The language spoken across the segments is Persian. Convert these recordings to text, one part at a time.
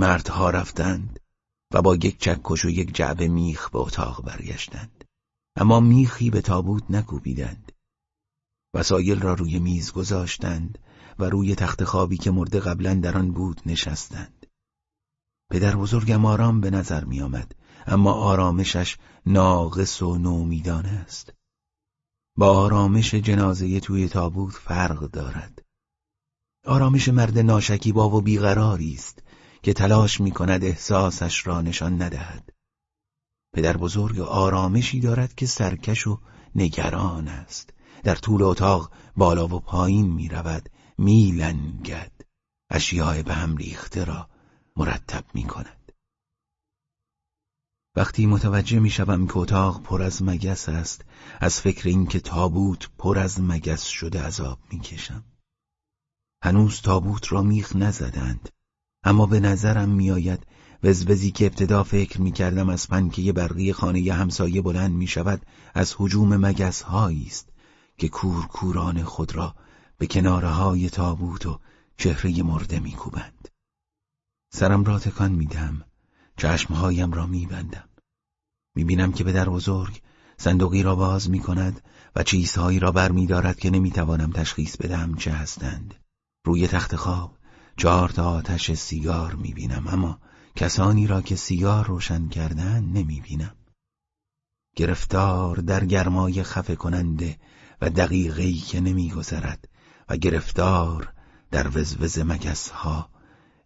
مردها رفتند و با یک چکش و یک جعبه میخ به اتاق برگشتند. اما میخی به تابوت نکوبیدند. وسایل را روی میز گذاشتند و روی تخت خوابی که مرده قبلا در آن بود نشستند. پدر بزرگم آرام به نظر می آمد اما آرامشش ناقص و نومیدانه است. با آرامش جنازه توی تابوت فرق دارد. آرامش مرد ناشکیبا و بیقراری است. که تلاش می کند احساسش را نشان ندهد. پدر بزرگ آرامشی دارد که سرکش و نگران است. در طول اتاق بالا و پایین می رود می لنگد اشیاء به هم ریخته را مرتب می کند وقتی متوجه می شوم که اتاق پر از مگس است از فکر اینکه تابوت پر از مگس شده عذاب می کشم هنوز تابوت را میخ نزدند. اما به نظرم میآید وزوزی که ابتدا فکر می کردم از پنکه برقی خانه همسایه بلند می شود از حجوم مگس است که کورکوران خود را به کناره های تابوت و چهره مرده میکوبند. سرم را تکان میدم چشمهایم را میبندم می‌بینم که به در بزرگ صندوقی را باز می‌کند و چیزهایی را بر می که نمی‌توانم تشخیص بدم چه هستند روی تخت خواب چهار تا آتش سیگار می‌بینم اما کسانی را که سیگار روشن کردن نمی‌بینم. گرفتار در گرمای خفه کننده و دقیقهی که نمیگذرد و گرفتار در وزوز مگس ها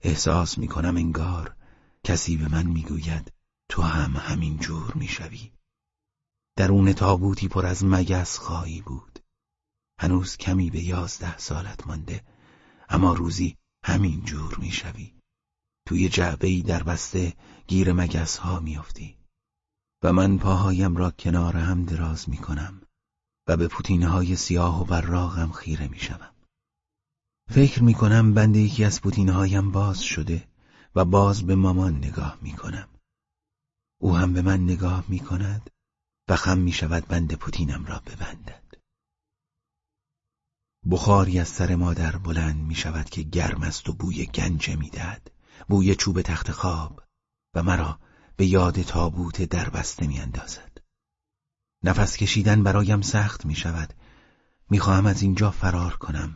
احساس می‌کنم انگار کسی به من می‌گوید تو هم همین جور می‌شوی. درون تابوتی پر از مگس خواهی بود. هنوز کمی به یازده سالت مانده اما روزی همین جور می‌شوی. توی جعبهی در بسته گیر مگس ها میافتی. و من پاهایم را کنار هم دراز می‌کنم و به پوتینه های سیاه و براغم خیره می‌شوم. فکر می‌کنم بند یکی از پوتینه هایم باز شده و باز به مامان نگاه می‌کنم. او هم به من نگاه می‌کند و خم می‌شود بند پوتینم را ببندد. بخاری از سر مادر بلند می‌شود که گرم است و بوی گنجه می‌دهد. بوی چوب تخت خواب و مرا به یاد تابوت در بسته میاندازد. نفس کشیدن برایم سخت می شود می‌خواهم از اینجا فرار کنم.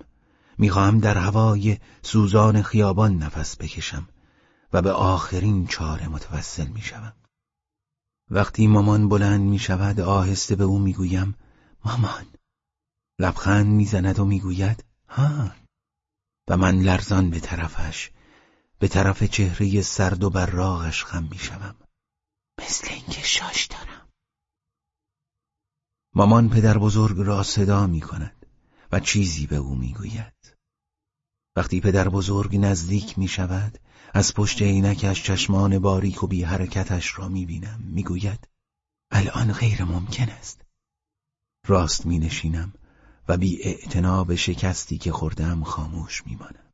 می‌خواهم در هوای سوزان خیابان نفس بکشم و به آخرین چاره متوسل می‌شوم. وقتی مامان بلند می شود آهسته به او می‌گویم مامان لبخند می‌زند و می‌گوید ها. و من لرزان به طرفش به طرف چهره سرد و براغش خم می‌شوم. مثل اینکه شاش دارم. مامان پدر بزرگ را صدا می کند و چیزی به او می گوید. وقتی پدر بزرگ نزدیک می شود از پشت عینکش چشمان باریک و بی حرکتش را می بینم می گوید الان غیر ممکن است. راست می نشینم و بی به شکستی که خوردم خاموش می مانم.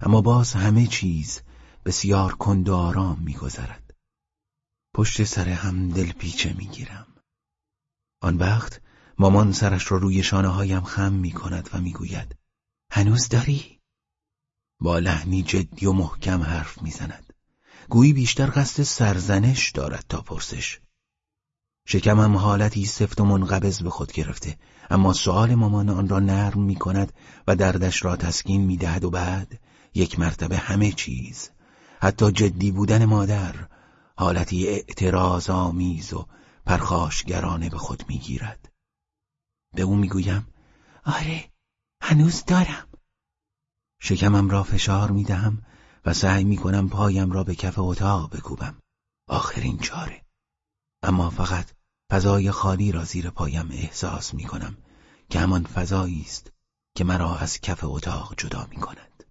اما باز همه چیز بسیار کند و آرام می گذرد. پشت سر هم دل پیچه می گیرم. آن وقت مامان سرش را روی شانه هایم خم می کند و می گوید هنوز داری؟ با لحنی جدی و محکم حرف می زند. گویی بیشتر قصد سرزنش دارد تا پرسش. شکمم حالتی سفت و منقبض به خود گرفته. اما سؤال مامان آن را نرم می کند و دردش را تسکین می دهد و بعد یک مرتبه همه چیز حتی جدی بودن مادر حالتی اعتراض آمیز و پرخاشگرانه به خود می‌گیرد. به او می‌گویم آره هنوز دارم. شکمم را فشار می‌دهم و سعی می‌کنم پایم را به کف اتاق بکوبم. آخرین چاره. اما فقط فضای خالی را زیر پایم احساس می‌کنم که همان فضایی است که مرا از کف اتاق جدا می‌کند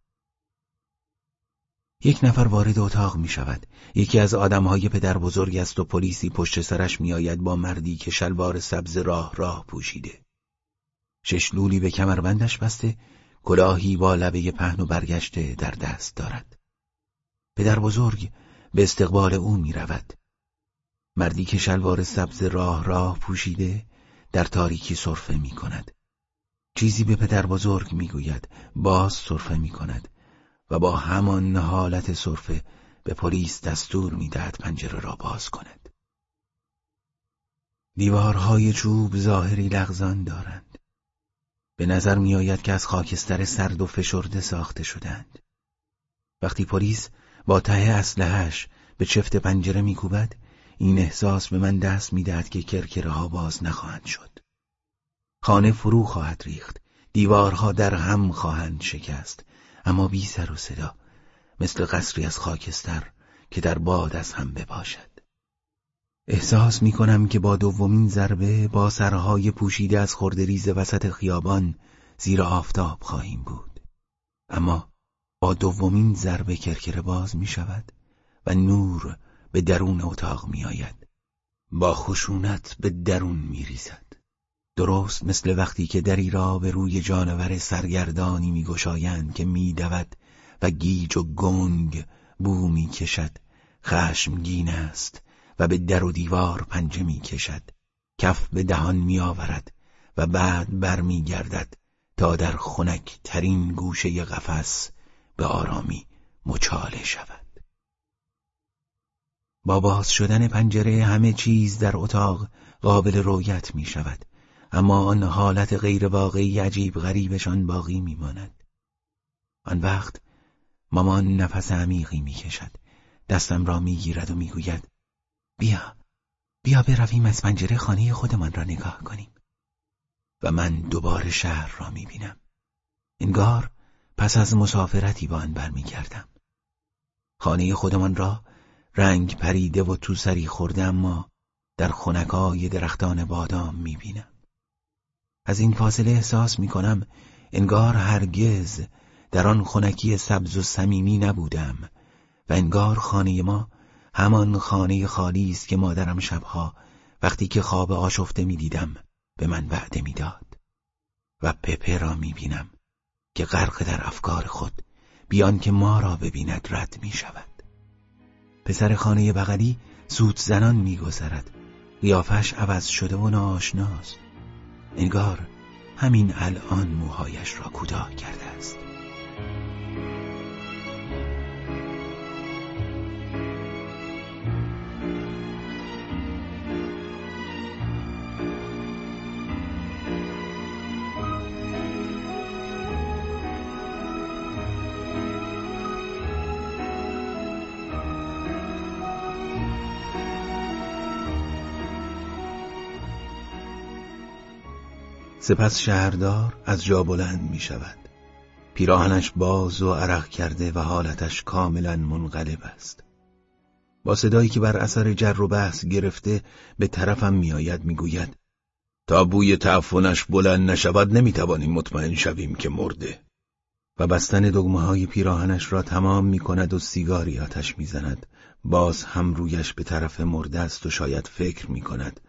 یک نفر وارد اتاق می شود. یکی از آدمهای پدر بزرگ است و پلیسی پشت سرش می آید با مردی که شلوار سبز راه راه پوشیده. شش لولی به کمربندش بسته کلاهی با لبه پهن و برگشته در دست دارد. پدر بزرگ به استقبال او می رود. مردی که شلوار سبز راه راه پوشیده در تاریکی صرفه می کند. چیزی به پدر بزرگ می گوید باز صرفه می کند. و با همان حالت صرفه به پلیس دستور می‌دهد پنجره را باز کند. دیوارهای چوب ظاهری لغزان دارند. به نظر میآید که از خاکستر سرد و فشرده ساخته شدند. وقتی پلیس با ته اسلحهش به چفت پنجره میکوبد این احساس به من دست می‌دهد که کرکره ها باز نخواهند شد. خانه فرو خواهد ریخت، دیوارها در هم خواهند شکست، اما بی سر و صدا، مثل قصری از خاکستر که در باد از هم بپاشد. احساس می کنم که با دومین ضربه با سرهای پوشیده از خردریز وسط خیابان زیر آفتاب خواهیم بود. اما با دومین ضربه کرکره باز می شود و نور به درون اتاق می آید. با خشونت به درون می ریزد. درست مثل وقتی که دری را به روی جانور سرگردانی می گشایند که می دود و گیج و گنگ بو می کشد خشمگین است و به در و دیوار پنجه می کشد کف به دهان می آورد و بعد بر می گردد تا در خنک ترین گوشه قفس به آرامی مچاله شود با باز شدن پنجره همه چیز در اتاق قابل رویت می شود اما آن حالت غیر واقعی عجیب غریبشان باقی می ماند. آن وقت مامان نفس عمیقی می کشد دستم را می گیرد و می گوید بیا بیا برویم از پنجره خانه خودمان را نگاه کنیم. و من دوباره شهر را می بینم انگار پس از مسافرتی با آن برمیگردم. خانه خودمان را رنگ پریده و تو سری خورده اما در خونکای درختان بادام می بینم از این فاصله احساس می کنم انگار هرگز در آن خونکی سبز و صمیمی نبودم و انگار خانه ما همان خانه خالی است که مادرم شبها وقتی که خواب آشفته می دیدم به من وعده می‌داد و پپه را می بینم که غرق در افکار خود بیان که ما را ببیند رد می شود پسر خانه بغلی سوت زنان می گذرد قیافش عوض شده و ناشناست انگار همین الان موهایش را کوتاه کرده است. سپس شهردار از جا بلند می شود پیراهنش باز و عرق کرده و حالتش کاملا منقلب است. با صدایی که بر اثر جر و بحث گرفته به طرفم میآید می‌گوید تا بوی تعفنش بلند نشود نمی‌توانیم مطمئن شویم که مرده. و بستن دگمه های پیراهنش را تمام می کند و سیگاری آتش می‌زند. باز هم رویش به طرف مرده است و شاید فکر می کند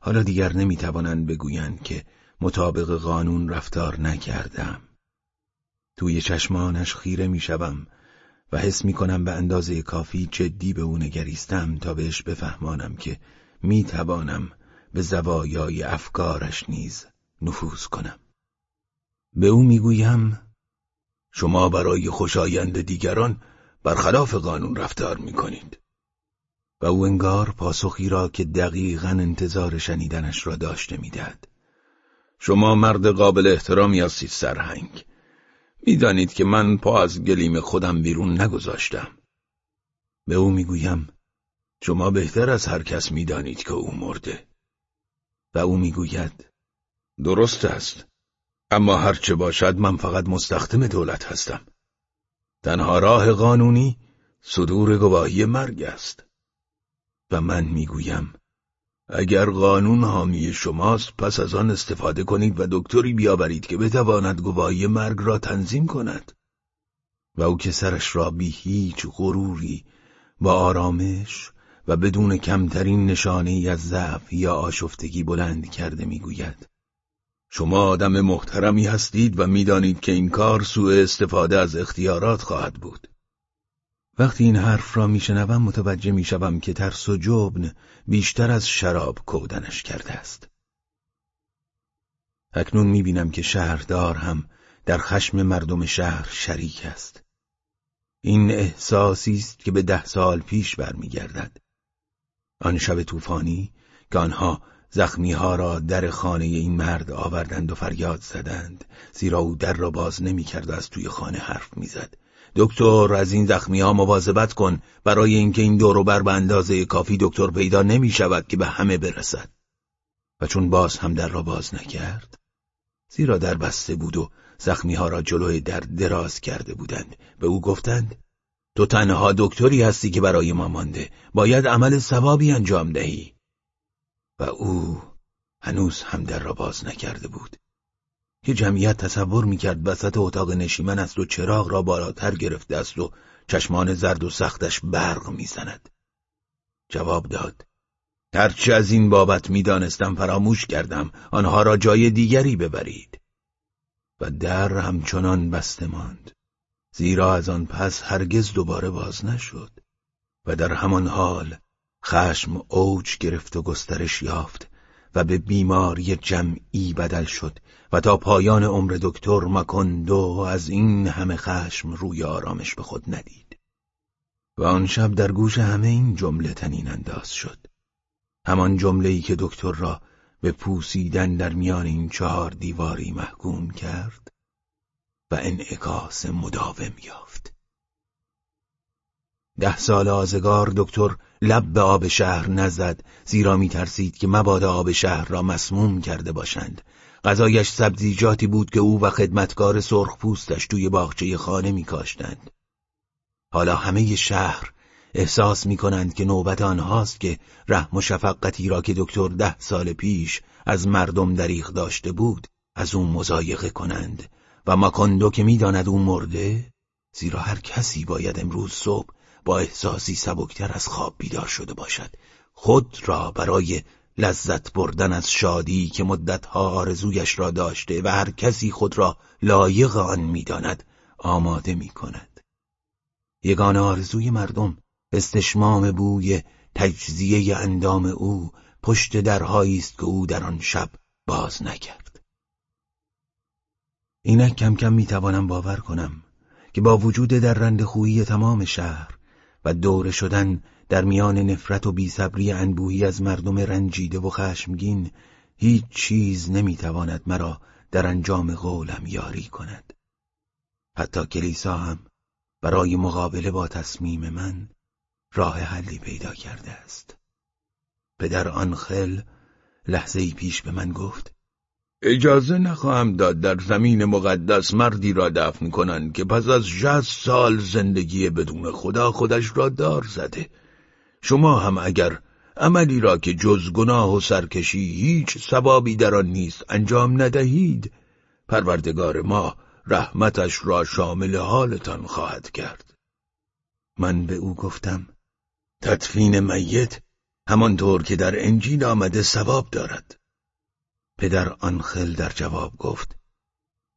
حالا دیگر نمی‌توانند بگویند که مطابق قانون رفتار نکردم. توی چشمانش خیره می‌شوم و حس می‌کنم به اندازه کافی جدی به او نگریستم تا بهش بفهمانم که می‌توانم به زوایای افکارش نیز نفوذ کنم. به او می‌گویم شما برای خوشایند دیگران برخلاف قانون رفتار می‌کنید. و او انگار پاسخی را که دقیقا انتظار شنیدنش را داشته می‌دهد. شما مرد قابل احترامی هستید سرهنگ. می‌دانید که من پا از گلیم خودم بیرون نگذاشتم. به او می‌گویم شما بهتر از هر کس می‌دانید که او مرده. و او می‌گوید درست است. اما هرچه باشد من فقط مستخدم دولت هستم. تنها راه قانونی صدور گواهی مرگ است. و من می‌گویم اگر قانون حامی شماست پس از آن استفاده کنید و دکتری بیاورید که بتواند گواهی مرگ را تنظیم کند. و او که سرش را بی هیچ غروری با آرامش و بدون کمترین نشانه ای از ضعف یا آشفتگی بلند کرده می‌گوید. شما آدم محترمی هستید و می‌دانید که این کار سوء استفاده از اختیارات خواهد بود. وقتی این حرف را میشنوم متوجه می‌شوم که ترس و جبن بیشتر از شراب کودنش کرده است. اکنون می‌بینم که شهردار هم در خشم مردم شهر شریک است. این احساسی است که به ده سال پیش برمیگردد آن شب طوفانی که آنها زخمی ها را در خانه این مرد آوردند و فریاد زدند زیرا او در را باز نمی کرد و از توی خانه حرف می‌زد. دکتر از این زخمی ها مواظبت کن. برای اینکه این دور بر به اندازه کافی دکتر پیدا نمی شود که به همه برسد. و چون باز هم در را باز نکرد زیرا در بسته بود و زخمی ها را جلوی در دراز کرده بودند. به او گفتند تو تنها دکتری هستی که برای ما مانده. باید عمل ثوابی انجام دهی. و او هنوز هم در را باز نکرده بود. که جمعیت تصور می‌کرد وسط اتاق نشیمن است و چراغ را بالاتر گرفته است و چشمان زرد و سختش برق می‌زند. جواب داد هرچه از این بابت می‌دانستم فراموش کردم آنها را جای دیگری ببرید. و در همچنان بسته ماند زیرا از آن پس هرگز دوباره باز نشد. و در همان حال خشم اوج گرفت و گسترش یافت. و به بیماری جمعی بدل شد و تا پایان عمر دکتر مکندو از این همه خشم روی آرامش به خود ندید. و آن شب در گوش همه این جمله تنین انداز شد. همان جمله ای که دکتر را به پوسیدن در میان این چهار دیواری محکوم کرد و انعکاس مداوم یافت. ده سال آزگار دکتر لب به آب شهر نزد زیرا می ترسید که مبادا آب شهر را مسموم کرده باشند غذایش سبزیجاتی بود که او و خدمتکار سرخ پوستش توی باغچه خانه می کاشتند. حالا همه شهر احساس می کنند که نوبت آنهاست که رحم و شفقتی را که دکتر ده سال پیش از مردم دریغ داشته بود از اون مزایقه کنند و ماکاندو که می‌داند او مرده زیرا هر کسی باید امروز صبح احساسی سبکتر از خواب بیدار شده باشد خود را برای لذت بردن از شادی که مدتها آرزویش را داشته و هر کسی خود را لایق آن می‌داند آماده می کند. یگان آرزوی مردم استشمام بوی تجزیه اندام او پشت درهایی است که او در آن شب باز نکرد. اینک کم کم می‌توانم باور کنم که با وجود در رند خویی تمام شهر و دور شدن در میان نفرت و بیصبری انبوهی از مردم رنجیده و خشمگین هیچ چیز نمی‌تواند مرا در انجام قولم یاری کند. حتی کلیسا هم برای مقابله با تصمیم من راه حلی پیدا کرده است. پدر آنخل لحظه پیش به من گفت اجازه نخواهم داد در زمین مقدس مردی را دفن کنند که پس از شصت سال زندگی بدون خدا خودش را دار زده. شما هم اگر عملی را که جز گناه و سرکشی هیچ ثوابی در آن نیست انجام ندهید پروردگار ما رحمتش را شامل حالتان خواهد کرد. من به او گفتم تدفین میت همانطور که در انجیل آمده ثواب دارد. پدر آنخل در جواب گفت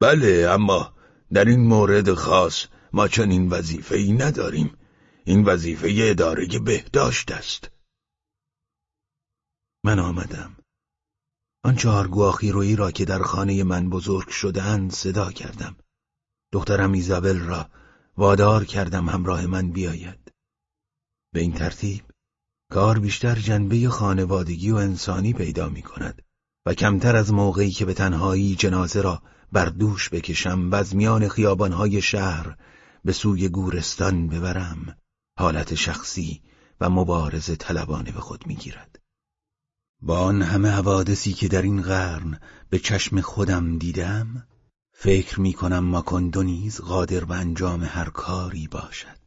بله اما در این مورد خاص ما چنین وظیفه ای نداریم. این وظیفه اداره بهداشت است. من آمدم. آن چهار گواخی روی را که در خانه من بزرگ شدهاند صدا کردم. دخترم ایزابل را وادار کردم همراه من بیاید. به این ترتیب کار بیشتر جنبه خانوادگی و انسانی پیدا می کند و کمتر از موقعی که به تنهایی جنازه را بر دوش بکشم و از میان خیابانهای شهر به سوی گورستان ببرم حالت شخصی و مبارز طلبانه به خود می‌گیرد. با آن همه حوادثی که در این قرن به چشم خودم دیدم فکر می کنم ماکندو نیز قادر به انجام هر کاری باشد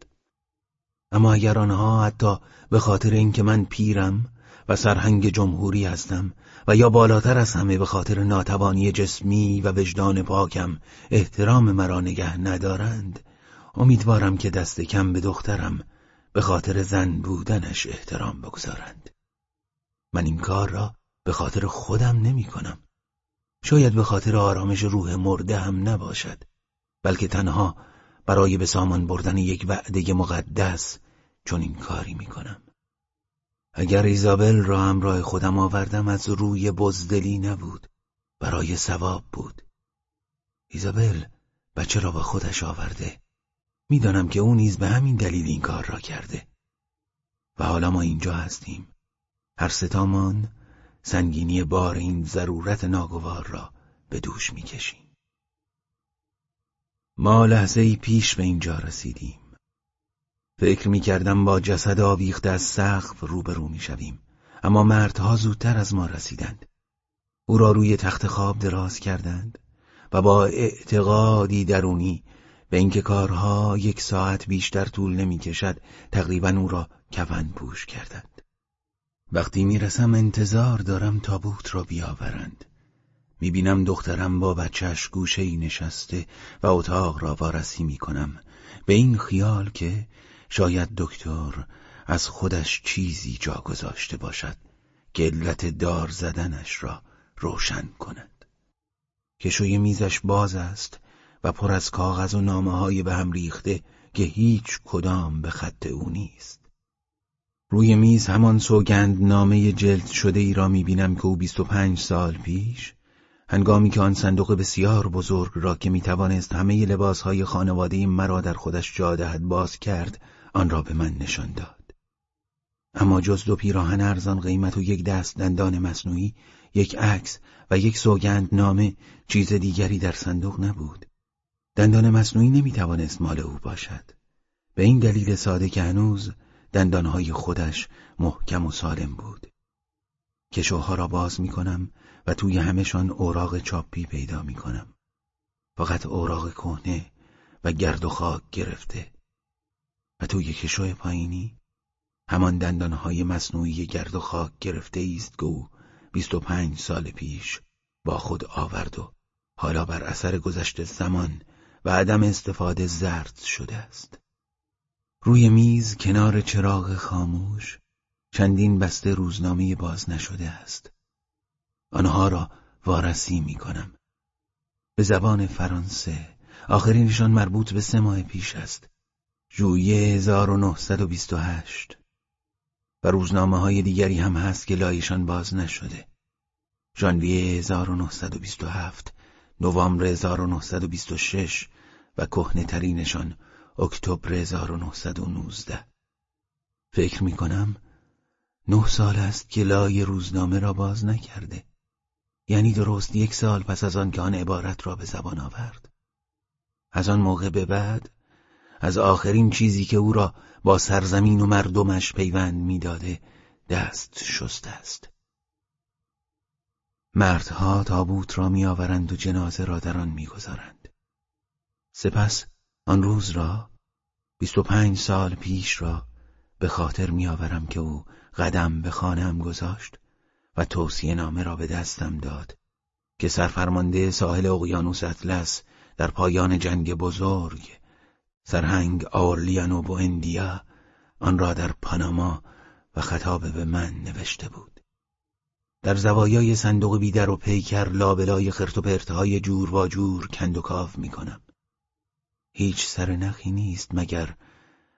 اما اگر آنها حتی به خاطر اینکه من پیرم و سرهنگ جمهوری هستم و یا بالاتر از همه به خاطر ناتوانی جسمی و وجدان پاکم احترام مرا نگه ندارند امیدوارم که دست کم به دخترم به خاطر زن بودنش احترام بگذارند. من این کار را به خاطر خودم نمی کنم شاید به خاطر آرامش روح مرده هم نباشد بلکه تنها برای به سامان بردن یک وعده مقدس چون این کاری می کنم اگر ایزابل را همراه خودم آوردم از روی بزدلی نبود. برای ثواب بود. ایزابل بچه را با خودش آورده. می‌دانم که او نیز به همین دلیل این کار را کرده. و حالا ما اینجا هستیم. هر ستامان سنگینی بار این ضرورت ناگوار را به دوش می‌کشیم. ما لحظه ای پیش به اینجا رسیدیم. فکر می‌کردم با جسد آویخته از سقف روبرو می‌شویم. اما مردها زودتر از ما رسیدند. او را روی تخت خواب دراز کردند و با اعتقادی درونی به اینکه کارها یک ساعت بیشتر طول نمی‌کشد تقریبا او را کفن پوش کردند. وقتی می‌رسم انتظار دارم تابوت را بیاورند. می‌بینم دخترم با بچهش گوشه ای نشسته و اتاق را وارسی می‌کنم. به این خیال که شاید دکتر از خودش چیزی جا گذاشته باشد که علت دار زدنش را روشن کند. کشوی میزش باز است و پر از کاغذ و نامه های به هم ریخته که هیچ کدام به خط او نیست. روی میز همان سوگند نامه جلد شده ای را می‌بینم که او بیست و پنج سال پیش هنگامی که آن صندوق بسیار بزرگ را که می‌توانست همه لباسهای خانواده مرا در خودش جا دهد باز کرد آن را به من نشان داد. اما جز دو پیراهن ارزان قیمت و یک دست دندان مصنوعی یک عکس و یک سوگند نامه چیز دیگری در صندوق نبود. دندان مصنوعی نمی‌توانست مال او باشد. به این دلیل ساده که هنوز دندانهای خودش محکم و سالم بود. کشوها را باز می‌کنم و توی همشان اوراق چاپی پیدا می‌کنم. فقط اوراق کهنه و گرد و خاک گرفته. و توی کشو پایینی همان دندانهای مصنوعی گرد و خاک گرفته است او بیست و پنج سال پیش با خود آورد و حالا بر اثر گذشته زمان و عدم استفاده زرد شده است. روی میز کنار چراغ خاموش چندین بسته روزنامه باز نشده است. آنها را وارسی می کنم به فرانسه آخرینشان مربوط به سه ماه پیش است. ژوئیه 1928 و روزنامه های دیگری هم هست که لایشان باز نشده. ژانویه 1927 نوامبر 1926 و کهنه ترینشان اکتبر 1919 فکر می کنم نه سال است که لای روزنامه را باز نکرده. یعنی درست یک سال پس از آن که آن عبارت را به زبان آورد. از آن موقع به بعد از آخرین چیزی که او را با سرزمین و مردمش پیوند می‌داده دست شست است. مردها تابوت را میآورند و جنازه را در آن می‌گذارند. سپس آن روز را بیست و پنج سال پیش را به خاطر میآورم که او قدم به خانم گذاشت. و توصیه نامه را به دستم داد که سرفرمانده ساحل اقیانوس اطلس در پایان جنگ بزرگ سرهنگ آرلیانو و اندیا آن را در پاناما و خطاب به من نوشته بود در زوایای صندوق بیدر و پیکر لابلای خرت و پرتهای جور و جور کند و کاف می کنم. هیچ سر نخی نیست مگر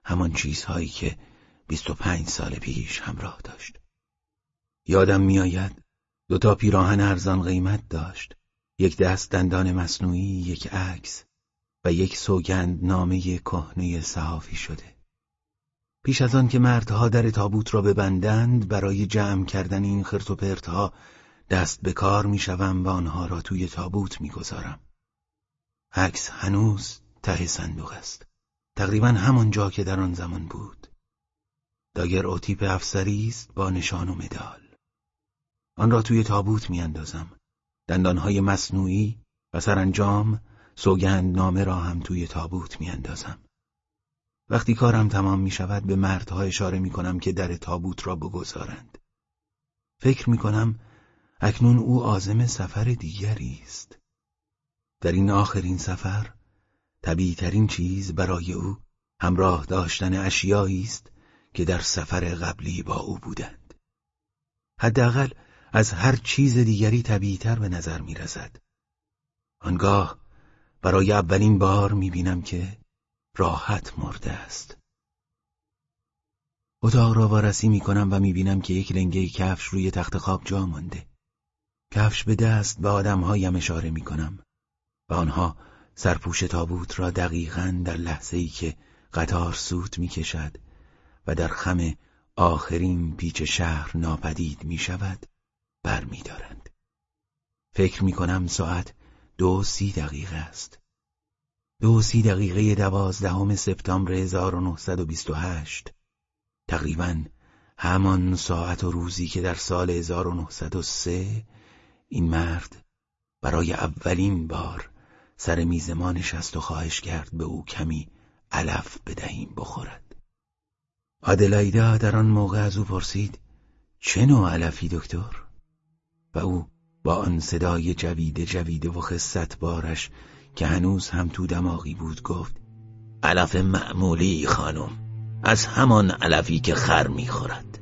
همان چیزهایی که بیست و پنج سال پیش همراه داشت. یادم میآید دو تا پیراهن ارزان قیمت داشت یک دست دندان مصنوعی یک عکس و یک سوگند نامه کهنه صحافی شده. پیش از آن که مردها در تابوت را ببندند برای جمع کردن این خرت و پرتها دست به کار می‌شوم و آنها را توی تابوت می‌گذارم. عکس هنوز ته صندوق است. تقریبا همان جا که در آن زمان بود. داگر اوتیپ افسری است با نشان و مدال. آن را توی تابوت میاندازم. دندانهای مصنوعی و سرانجام سوگند نامه را هم توی تابوت میاندازم. وقتی کارم تمام می شود به مردها اشاره می کنم که در تابوت را بگذارند. فکر می کنم اکنون او آزم سفر دیگری است. در این آخرین سفر طبیعی ترین چیز برای او همراه داشتن اشیایی است که در سفر قبلی با او بودند. حداقل از هر چیز دیگری طبیعیتر به نظر می رسد. آنگاه برای اولین بار می بینم که راحت مرده است. اتاق را وارسی می کنم و می بینم که یک لنگه کفش روی تخت خواب جا مانده. کفش به دست به آدمهایم اشاره می کنم و آنها سرپوش تابوت را دقیقا در لحظه ای که قطار سوت می کشد و در خم آخرین پیچ شهر ناپدید می شود بر می دارند. فکر می کنم ساعت دو سی دقیقه است. دو سی دقیقه دوازدهم سپتامبر 1928 تقریبا همان ساعت و روزی که در سال 1903 این مرد برای اولین بار سر میز ما نشست و خواهش کرد به او کمی علف بدهیم بخورد آدلایدا در آن موقع از او پرسید چه نوع علفی دکتر؟ و او با آن صدای جویده جویده و خصت بارش که هنوز هم تو دماغی بود گفت علف معمولی خانم از همان علفی که خر می‌خورد.